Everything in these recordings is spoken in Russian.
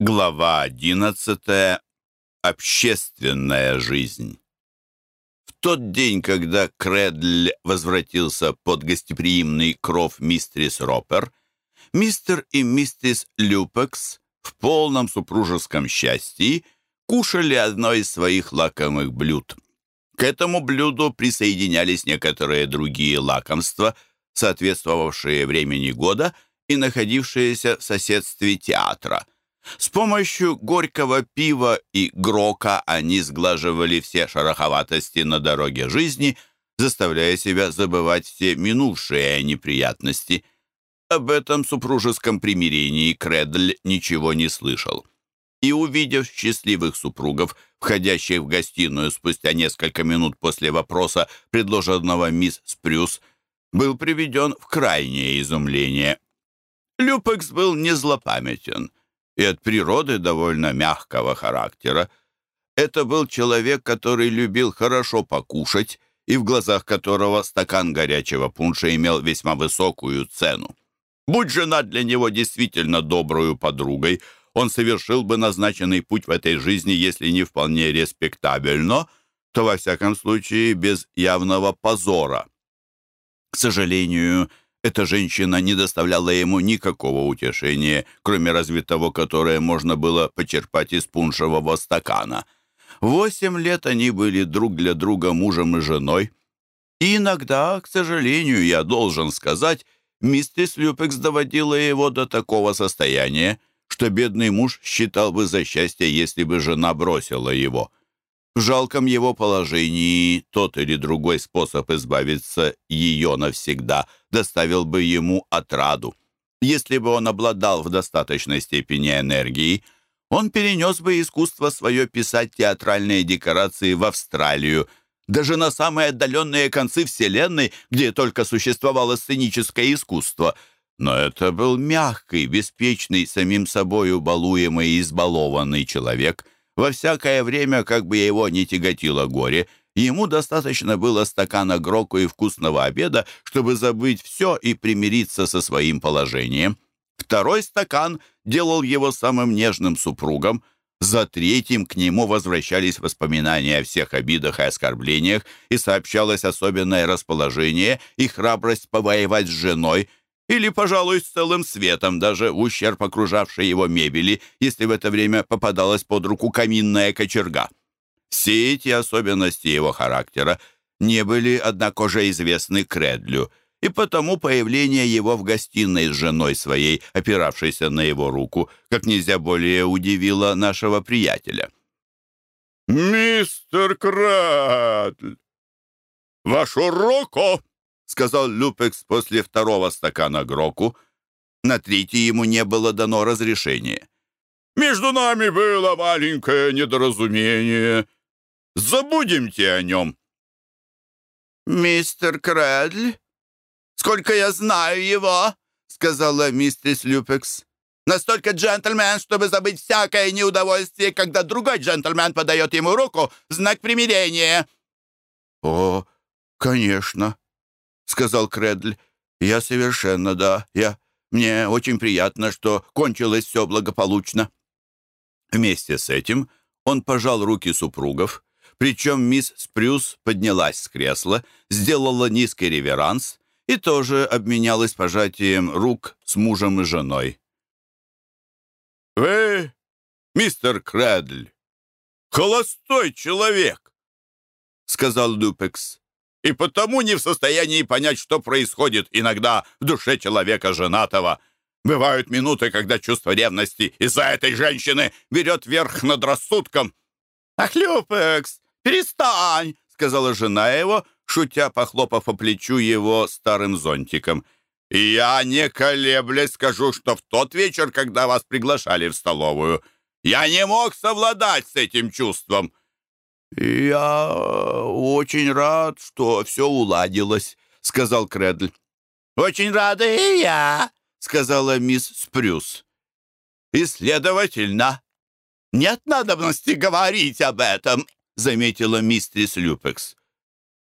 Глава одиннадцатая. Общественная жизнь. В тот день, когда Кредль возвратился под гостеприимный кров мистерис Ропер, мистер и миссис Люпекс в полном супружеском счастье кушали одно из своих лакомых блюд. К этому блюду присоединялись некоторые другие лакомства, соответствовавшие времени года и находившиеся в соседстве театра – с помощью горького пива и грока они сглаживали все шероховатости на дороге жизни, заставляя себя забывать все минувшие неприятности. Об этом супружеском примирении Кредль ничего не слышал. И, увидев счастливых супругов, входящих в гостиную спустя несколько минут после вопроса, предложенного мисс Спрюс, был приведен в крайнее изумление. Люпекс был не злопамятен — и от природы довольно мягкого характера. Это был человек, который любил хорошо покушать и в глазах которого стакан горячего пунша имел весьма высокую цену. Будь жена для него действительно добрую подругой, он совершил бы назначенный путь в этой жизни, если не вполне респектабельно, то, во всяком случае, без явного позора. К сожалению, эта женщина не доставляла ему никакого утешения, кроме разве того, которое можно было почерпать из пуншевого стакана. Восемь лет они были друг для друга мужем и женой. И иногда, к сожалению, я должен сказать, миссис Люпекс доводила его до такого состояния, что бедный муж считал бы за счастье, если бы жена бросила его. В жалком его положении тот или другой способ избавиться ее навсегда доставил бы ему отраду. Если бы он обладал в достаточной степени энергии, он перенес бы искусство свое писать театральные декорации в Австралию, даже на самые отдаленные концы Вселенной, где только существовало сценическое искусство. Но это был мягкий, беспечный, самим собою балуемый и избалованный человек — во всякое время, как бы его ни тяготило горе, ему достаточно было стакана гроку и вкусного обеда, чтобы забыть все и примириться со своим положением. Второй стакан делал его самым нежным супругом. За третьим к нему возвращались воспоминания о всех обидах и оскорблениях, и сообщалось особенное расположение и храбрость повоевать с женой, или, пожалуй, с целым светом, даже в ущерб окружавшей его мебели, если в это время попадалась под руку каминная кочерга. Все эти особенности его характера не были, однако же, известны Кредлю, и потому появление его в гостиной с женой своей, опиравшейся на его руку, как нельзя более удивило нашего приятеля. «Мистер Кредль, вашу руку!» Сказал Люпекс после второго стакана Гроку. На третий ему не было дано разрешения. «Между нами было маленькое недоразумение. Забудемте о нем». «Мистер Крэдль, сколько я знаю его», — сказала мистерис Люпекс. «Настолько джентльмен, чтобы забыть всякое неудовольствие, когда другой джентльмен подает ему руку в знак примирения». «О, конечно», — сказал Кредль. «Я совершенно, да. Я... Мне очень приятно, что кончилось все благополучно». Вместе с этим он пожал руки супругов, причем мисс Спрюс поднялась с кресла, сделала низкий реверанс и тоже обменялась пожатием рук с мужем и женой. «Вы, мистер Кредль, холостой человек», — сказал Люпекс и потому не в состоянии понять, что происходит иногда в душе человека женатого. Бывают минуты, когда чувство ревности из-за этой женщины берет верх над рассудком. «Ах, Люпекс, перестань!» — сказала жена его, шутя, похлопав по плечу его старым зонтиком. «И я, не колеблясь, скажу, что в тот вечер, когда вас приглашали в столовую, я не мог совладать с этим чувством». «Я очень рад, что все уладилось», — сказал Кредль. «Очень рада и я», — сказала мисс Спрюс. «И, следовательно, нет надобности говорить об этом», — заметила мистерис Люпекс.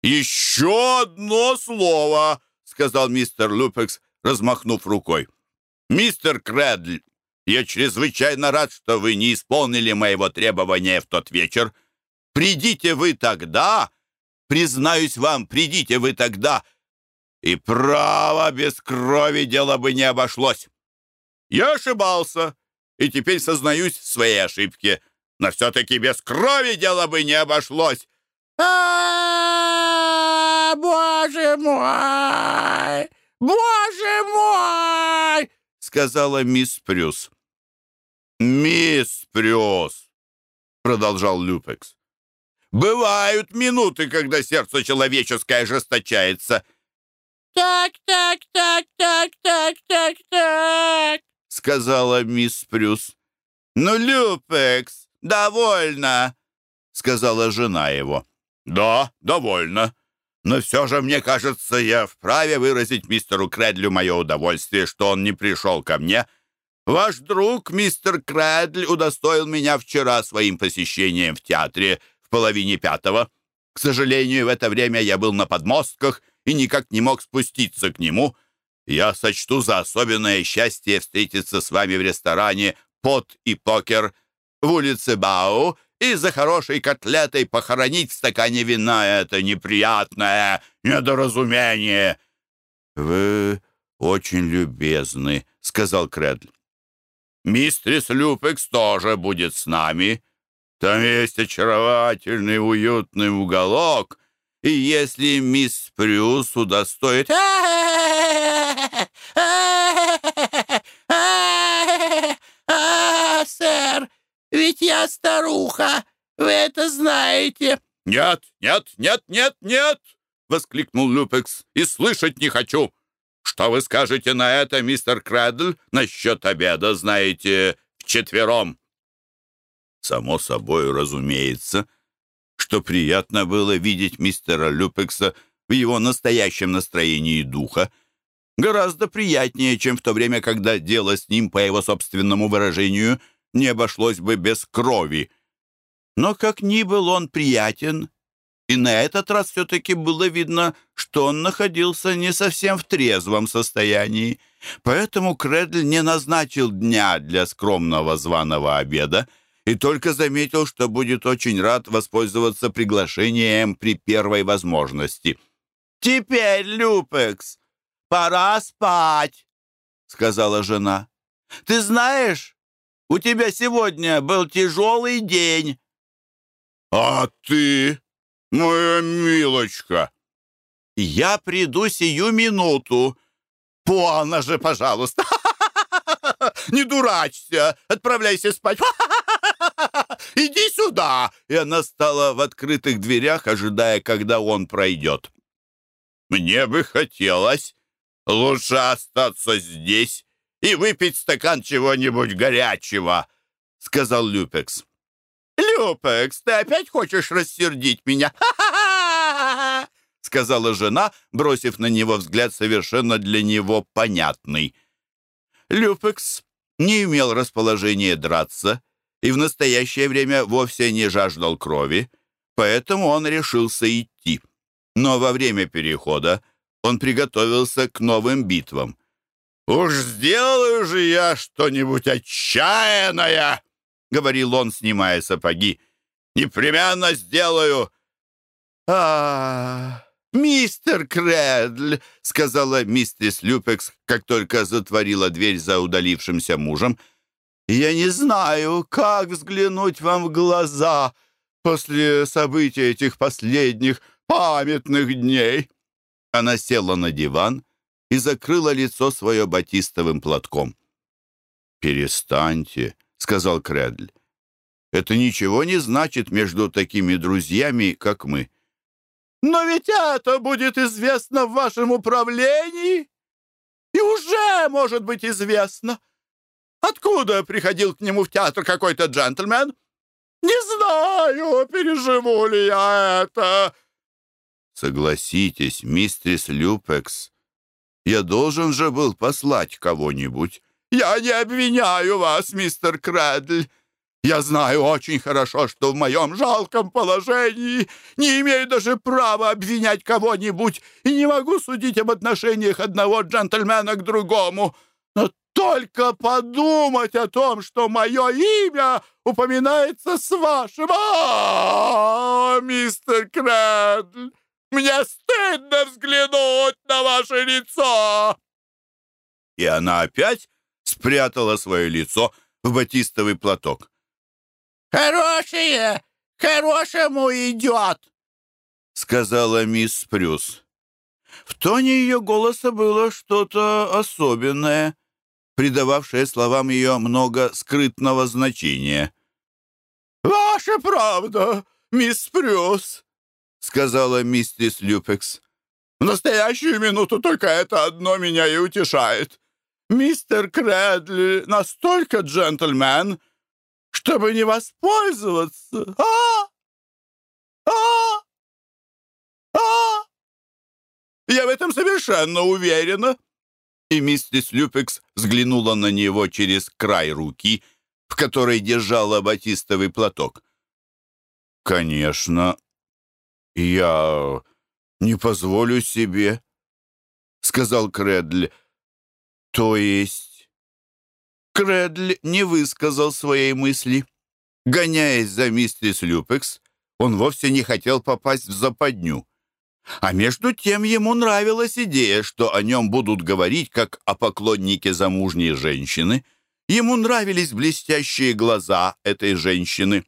«Еще одно слово», — сказал мистер Люпекс, размахнув рукой. «Мистер Кредль, Я чрезвычайно рад, что вы не исполнили моего требования в тот вечер. Придите вы тогда, признаюсь вам, придите вы тогда, и право без крови дело бы не обошлось. Я ошибался, и теперь сознаюсь в своей ошибке, но все-таки без крови дело бы не обошлось. А, боже мой! Боже мой! сказала мисс Прюс. «Мисс Прюс!» — продолжал Люпекс. «Бывают минуты, когда сердце человеческое ожесточается». «Так, так, так, так, так, так, так», — сказала мисс Прюс. «Ну, Люпекс, довольно», — сказала жена его. «Да, довольно. Но все же, мне кажется, я вправе выразить мистеру Крэдлю мое удовольствие, что он не пришел ко мне. Ваш друг, мистер Крэдль, удостоил меня вчера своим посещением в театре половине пятого. К сожалению, в это время я был на подмостках и никак не мог спуститься к нему. Я сочту за особенное счастье встретиться с вами в ресторане «Пот и покер» в улице Бау и за хорошей котлетой похоронить в стакане вина это неприятное недоразумение». «Вы очень любезны», — сказал Кредль. «Мистрис Люпекс тоже будет с нами. Там есть очаровательный уютный уголок, и если мисс Прюс удостоит...» сэр, ведь я старуха, вы это знаете». «Нет, нет, нет, нет, нет!» — воскликнул Люпекс. «И слышать не хочу! Что вы скажете на это, мистер Крэдл, насчет обеда, знаете, вчетвером?» Само собой, разумеется, что приятно было видеть мистера Люпекса в его настоящем настроении духа, гораздо приятнее, чем в то время, когда дело с ним, по его собственному выражению — не обошлось бы без крови. Но как ни был он приятен, и на этот раз все-таки было видно, что он находился не совсем в трезвом состоянии. Поэтому Кредль не назначил дня для скромного званого обеда и только заметил, что будет очень рад воспользоваться приглашением при первой возможности. «Теперь, Люпекс, пора спать», — сказала жена. «Ты знаешь, у тебя сегодня был тяжелый день». «А ты, моя милочка?» «Я приду сию минуту». «Полно же, пожалуйста!» «Не дурачься! Отправляйся спать!» «Иди сюда!» И она стала в открытых дверях, ожидая, когда он пройдет. «Мне бы хотелось лучше остаться здесь и выпить стакан чего-нибудь горячего», — сказал Люпекс. «Люпекс, ты опять хочешь рассердить меня?» сказала жена, бросив на него взгляд совершенно для него понятный. Люпекс не имел расположения драться и в настоящее время вовсе не жаждал крови, поэтому он решился идти. Но во время перехода он приготовился к новым битвам. «Уж сделаю же я что-нибудь отчаянное!» — говорил он, снимая сапоги. «Непременно сделаю!» а мистер Кредль!» — сказала мистерс Люпекс, как только затворила дверь за удалившимся мужем. «Я не знаю, как взглянуть вам в глаза после событий этих последних памятных дней». Она села на диван и закрыла лицо свое батистовым платком. «Перестаньте», — сказал Кредль. «Это ничего не значит между такими друзьями, как мы». «Но ведь это будет известно в вашем управлении, и уже может быть известно. Откуда приходил к нему в театр какой-то джентльмен? Не знаю, переживу ли я это». «Согласитесь, мистерис Люпекс, я должен же был послать кого-нибудь. Я не обвиняю вас, мистер Крэдль. Я знаю очень хорошо, что в моем жалком положении не имею даже права обвинять кого-нибудь и не могу судить об отношениях одного джентльмена к другому. Но Только подумать о том, что мое имя упоминается с вашим. А, мистер Крэдль, мне стыдно взглянуть на ваше лицо!» И она опять спрятала свое лицо в батистовый платок. «Хорошее, хорошему идет!» — сказала мисс Прюс. В тоне ее голоса было что-то особенное, придававшее словам ее много скрытного значения. «Ваша правда, мисс Прюс!» — сказала миссис Люпекс. «В настоящую минуту только это одно меня и утешает. Мистер Кредли настолько джентльмен, чтобы не воспользоваться. А? А? А? Я в этом совершенно уверена». И миссис Люпекс взглянула на него через край руки, в которой держала батистовый платок. «Конечно, я не позволю себе», — сказал Кредль. «То есть...» Кредль не высказал своей мысли. Гоняясь за миссис Люпекс, он вовсе не хотел попасть в западню. А между тем ему нравилась идея, что о нем будут говорить как о поклоннике замужней женщины. Ему нравились блестящие глаза этой женщины.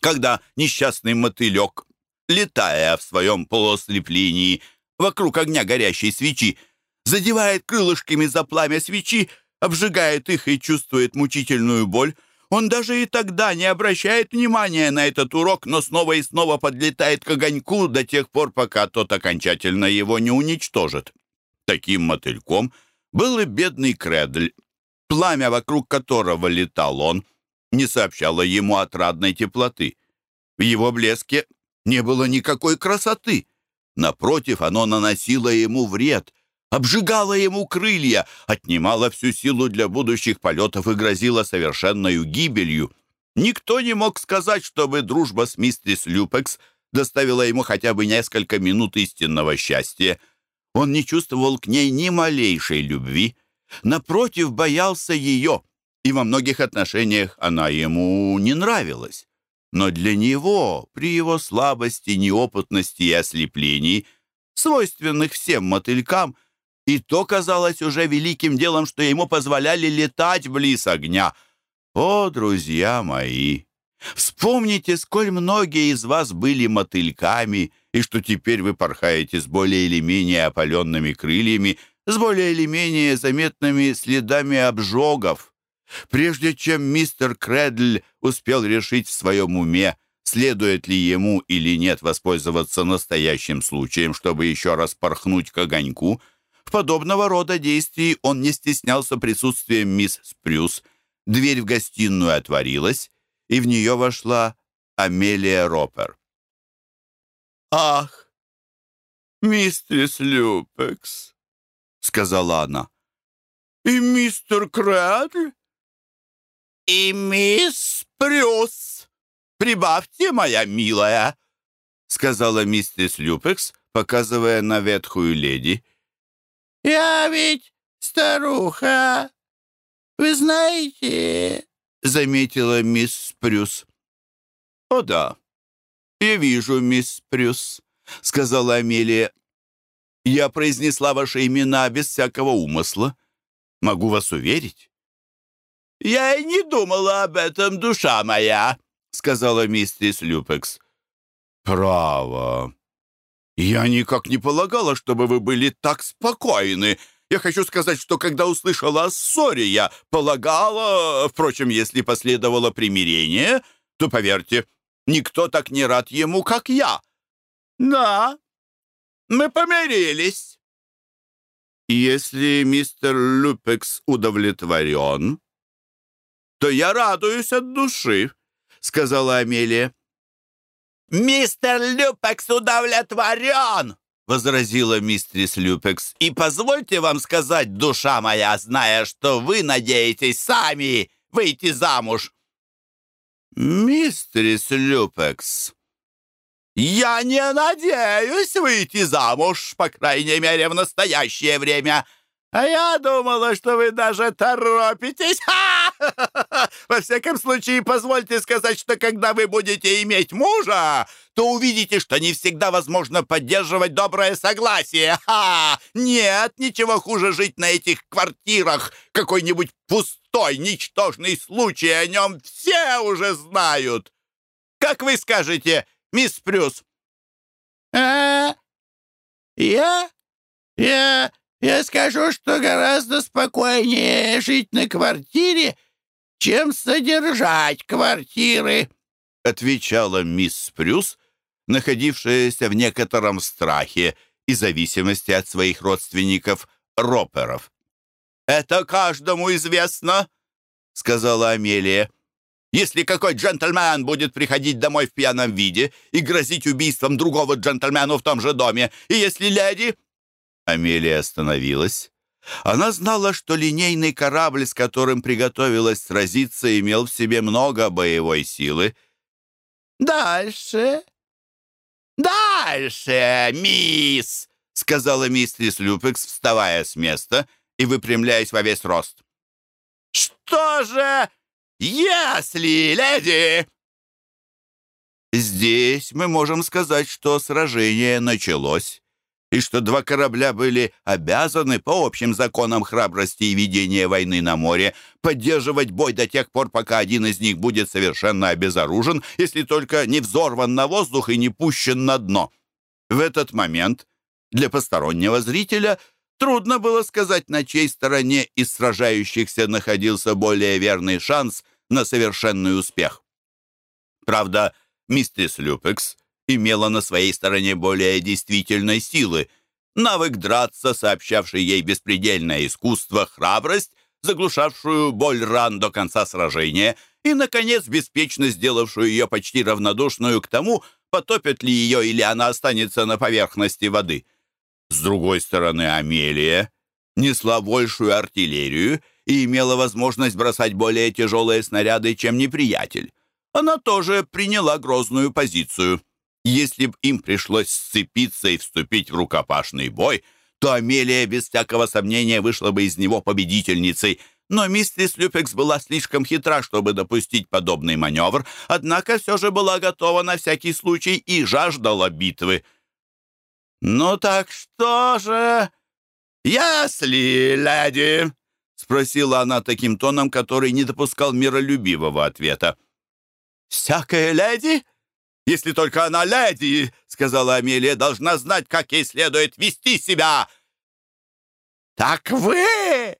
Когда несчастный мотылек, летая в своем полуослеплении вокруг огня горящей свечи, задевает крылышками за пламя свечи, обжигает их и чувствует мучительную боль, он даже и тогда не обращает внимания на этот урок, но снова и снова подлетает к огоньку до тех пор, пока тот окончательно его не уничтожит. Таким мотыльком был и бедный Кредль, пламя, вокруг которого летал он, не сообщало ему отрадной теплоты. В его блеске не было никакой красоты. Напротив, оно наносило ему вред — обжигала ему крылья, отнимала всю силу для будущих полетов и грозила совершенной гибелью. Никто не мог сказать, чтобы дружба с мистерис Люпекс доставила ему хотя бы несколько минут истинного счастья. Он не чувствовал к ней ни малейшей любви. Напротив, боялся ее, и во многих отношениях она ему не нравилась. Но для него, при его слабости, неопытности и ослеплении, свойственных всем мотылькам, и то казалось уже великим делом, что ему позволяли летать близ огня. О, друзья мои! Вспомните, сколь многие из вас были мотыльками, и что теперь вы порхаете с более или менее опаленными крыльями, с более или менее заметными следами обжогов. Прежде чем мистер Кредль успел решить в своем уме, следует ли ему или нет воспользоваться настоящим случаем, чтобы еще раз порхнуть к огоньку — в подобного рода действий он не стеснялся присутствием мисс Спрюс. Дверь в гостиную отворилась, и в нее вошла Амелия Ропер. «Ах, мистерс Люпекс!» — сказала она. «И мистер Крэдль?» «И мисс Прюс! Прибавьте, моя милая!» — сказала мистерс Люпекс, показывая на ветхую леди — «Я ведь старуха, вы знаете...» — заметила мисс Прюс. «О да, я вижу, мисс Прюс», — сказала Амелия. «Я произнесла ваши имена без всякого умысла. Могу вас уверить». «Я и не думала об этом, душа моя», — сказала миссис Люпекс. «Право», «Я никак не полагала, чтобы вы были так спокойны. Я хочу сказать, что когда услышала о ссоре, я полагала... Впрочем, если последовало примирение, то, поверьте, никто так не рад ему, как я. Да, мы помирились». «Если мистер Люпекс удовлетворен, то я радуюсь от души», — сказала Амелия. «Мистер Люпекс удовлетворен!» — возразила мистерис Люпекс. «И позвольте вам сказать, душа моя, зная, что вы надеетесь сами выйти замуж». «Мистерис Люпекс, я не надеюсь выйти замуж, по крайней мере, в настоящее время», А я думала, что вы даже торопитесь. Ха! Во всяком случае, позвольте сказать, что когда вы будете иметь мужа, то увидите, что не всегда возможно поддерживать доброе согласие. Ха! Нет, ничего хуже жить на этих квартирах. Какой-нибудь пустой, ничтожный случай, о нем все уже знают. Как вы скажете, мисс Прюс? А, я? Я... Я скажу, что гораздо спокойнее жить на квартире, чем содержать квартиры», — отвечала мисс Прюс, находившаяся в некотором страхе и зависимости от своих родственников Роперов. «Это каждому известно», — сказала Амелия. «Если какой джентльмен будет приходить домой в пьяном виде и грозить убийством другого джентльмену в том же доме, и если леди Амелия остановилась. Она знала, что линейный корабль, с которым приготовилась сразиться, имел в себе много боевой силы. «Дальше! Дальше, мисс!» — сказала мистерис Люпекс, вставая с места и выпрямляясь во весь рост. «Что же, если, леди?» Здесь мы можем сказать, что сражение началось и что два корабля были обязаны по общим законам храбрости и ведения войны на море поддерживать бой до тех пор, пока один из них будет совершенно обезоружен, если только не взорван на воздух и не пущен на дно. В этот момент для постороннего зрителя трудно было сказать, на чьей стороне из сражающихся находился более верный шанс на совершенный успех. Правда, мистерс Люпекс имела на своей стороне более действительной силы. Навык драться, сообщавший ей беспредельное искусство, храбрость, заглушавшую боль ран до конца сражения, и, наконец, беспечно сделавшую ее почти равнодушную к тому, потопят ли ее или она останется на поверхности воды. С другой стороны, Амелия несла большую артиллерию и имела возможность бросать более тяжелые снаряды, чем неприятель. Она тоже приняла грозную позицию. Если б им пришлось сцепиться и вступить в рукопашный бой, то Амелия без всякого сомнения вышла бы из него победительницей. Но миссис Люпекс была слишком хитра, чтобы допустить подобный маневр, однако все же была готова на всякий случай и жаждала битвы. «Ну так что же, если, леди?» — спросила она таким тоном, который не допускал миролюбивого ответа. «Всякая леди?» Если только она леди, — сказала Амелия, — должна знать, как ей следует вести себя. Так вы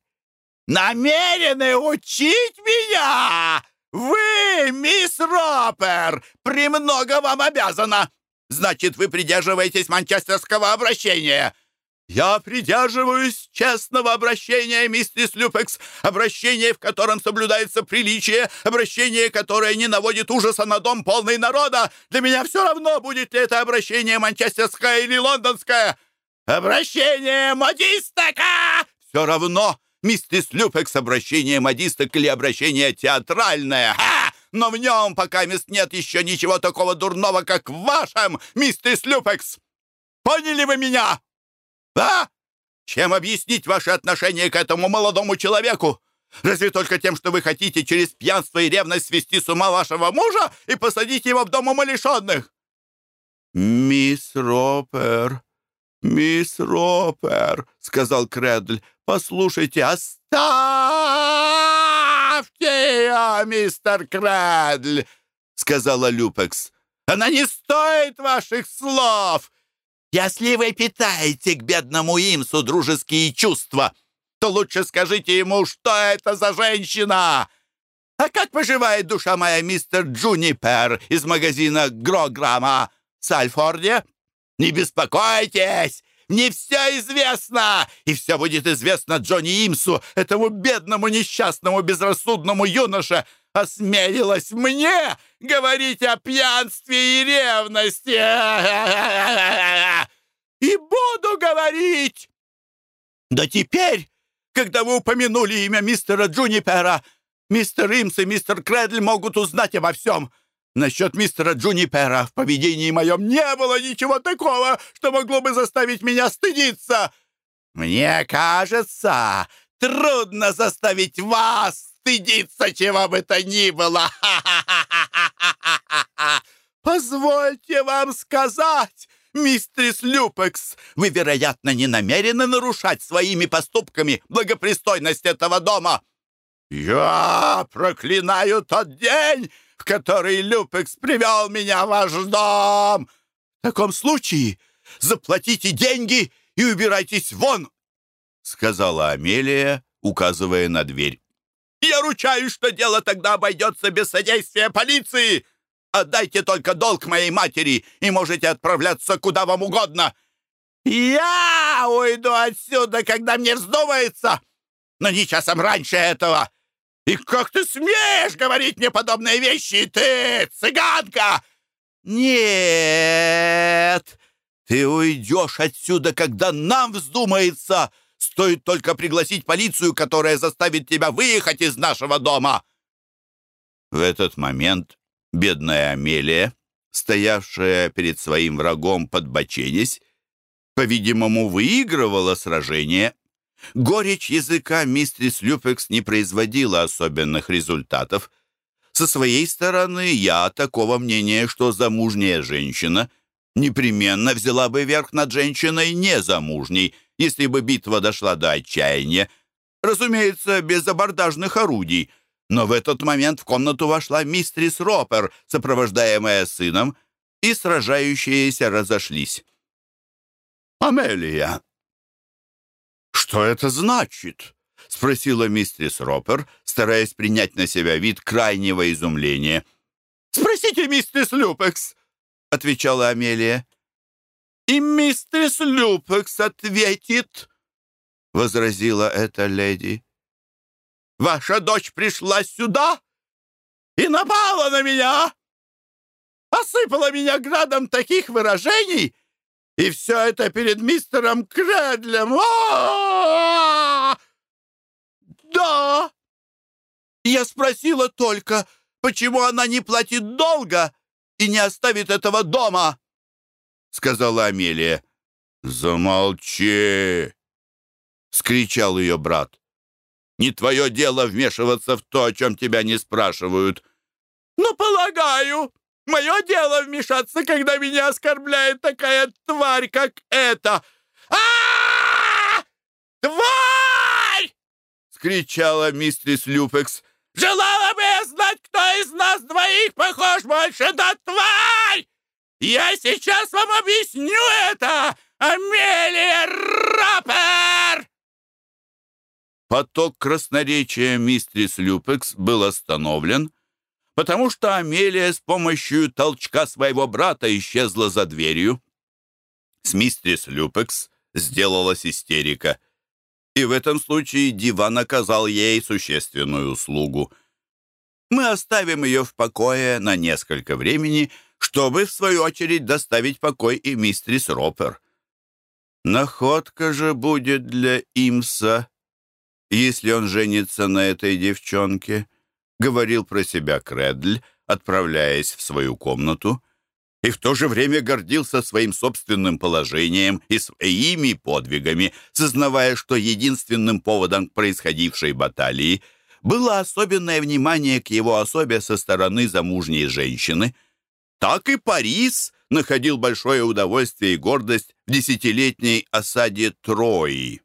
намерены учить меня? Вы, мисс Ропер, премного вам обязана. Значит, вы придерживаетесь манчестерского обращения. «Я придерживаюсь честного обращения, миссис Люпекс, обращение, в котором соблюдается приличие, обращение, которое не наводит ужаса на дом полный народа. Для меня все равно, будет ли это обращение манчестерское или лондонское. Обращение модистака! Все равно, миссис Люпекс, обращение модисток или обращение театральное. Ха! Но в нем пока мест нет еще ничего такого дурного, как в вашем, миссис Люпекс. Поняли вы меня?» А? Чем объяснить ваше отношение к этому молодому человеку? Разве только тем, что вы хотите через пьянство и ревность свести с ума вашего мужа и посадить его в дом умалишенных?» «Мисс Ропер, мисс Ропер», — сказал Кредль, — «послушайте, оставьте ее, мистер Кредль», — сказала Люпекс. «Она не стоит ваших слов. Если вы питаете к бедному Имсу дружеские чувства, то лучше скажите ему, что это за женщина. А как поживает душа моя мистер Джунипер из магазина Грограмма в Сальфорде? Не беспокойтесь, мне все известно, и все будет известно Джонни Имсу, этому бедному, несчастному, безрассудному юноше, осмелилась мне говорить о пьянстве и ревности. И буду говорить. Да теперь, когда вы упомянули имя мистера Джунипера, мистер Имс и мистер Кредль могут узнать обо всем. Насчет мистера Джунипера в поведении моем не было ничего такого, что могло бы заставить меня стыдиться. Мне кажется, трудно заставить вас стыдиться чего бы то ни было. Позвольте вам сказать, мистерис Люпекс, вы, вероятно, не намерены нарушать своими поступками благопристойность этого дома. Я проклинаю тот день, в который Люпекс привел меня в ваш дом. В таком случае заплатите деньги и убирайтесь вон, — сказала Амелия, указывая на дверь. «Я ручаюсь, что дело тогда обойдется без содействия полиции. Отдайте только долг моей матери, и можете отправляться куда вам угодно. Я уйду отсюда, когда мне вздумается, но не часом раньше этого. И как ты смеешь говорить мне подобные вещи, ты, цыганка?» «Нет, ты уйдешь отсюда, когда нам вздумается!» Стоит только пригласить полицию, которая заставит тебя выехать из нашего дома!» В этот момент бедная Амелия, стоявшая перед своим врагом подбоченясь, по-видимому, выигрывала сражение. Горечь языка мистерис Люпекс не производила особенных результатов. Со своей стороны, я такого мнения, что замужняя женщина непременно взяла бы верх над женщиной незамужней, если бы битва дошла до отчаяния. Разумеется, без абордажных орудий. Но в этот момент в комнату вошла мистрис Ропер, сопровождаемая сыном, и сражающиеся разошлись. «Амелия!» «Что это значит?» — спросила мистрис Ропер, стараясь принять на себя вид крайнего изумления. «Спросите мистрис Люпекс!» — отвечала Амелия. «И мистерс Люпекс ответит», — возразила эта леди. «Ваша дочь пришла сюда и напала на меня, осыпала меня градом таких выражений, и все это перед мистером Кредлем. О -о -о Да! Я спросила только, почему она не платит долга и не оставит этого дома» сказала Амелия. «Замолчи!» — скричал ее брат. «Не твое дело вмешиваться в то, о чем тебя не спрашивают». «Но, полагаю, мое дело вмешаться, когда меня оскорбляет такая тварь, как эта!» а Тварь!» — скричала мистерис Люпекс. «Желала бы я знать, кто из нас двоих похож больше на тварь!» Я сейчас вам объясню это, Амелия Раппер!» Поток красноречия мистерис Люпекс был остановлен, потому что Амелия с помощью толчка своего брата исчезла за дверью. С мистерис Люпекс сделалась истерика, и в этом случае диван оказал ей существенную услугу. Мы оставим ее в покое на несколько времени — чтобы, в свою очередь, доставить покой и мистрис Ропер. Находка же будет для Имса, если он женится на этой девчонке, говорил про себя Кредль, отправляясь в свою комнату, и в то же время гордился своим собственным положением и своими подвигами, сознавая, что единственным поводом происходившей баталии было особенное внимание к его особе со стороны замужней женщины — так и Парис находил большое удовольствие и гордость в десятилетней осаде Трои.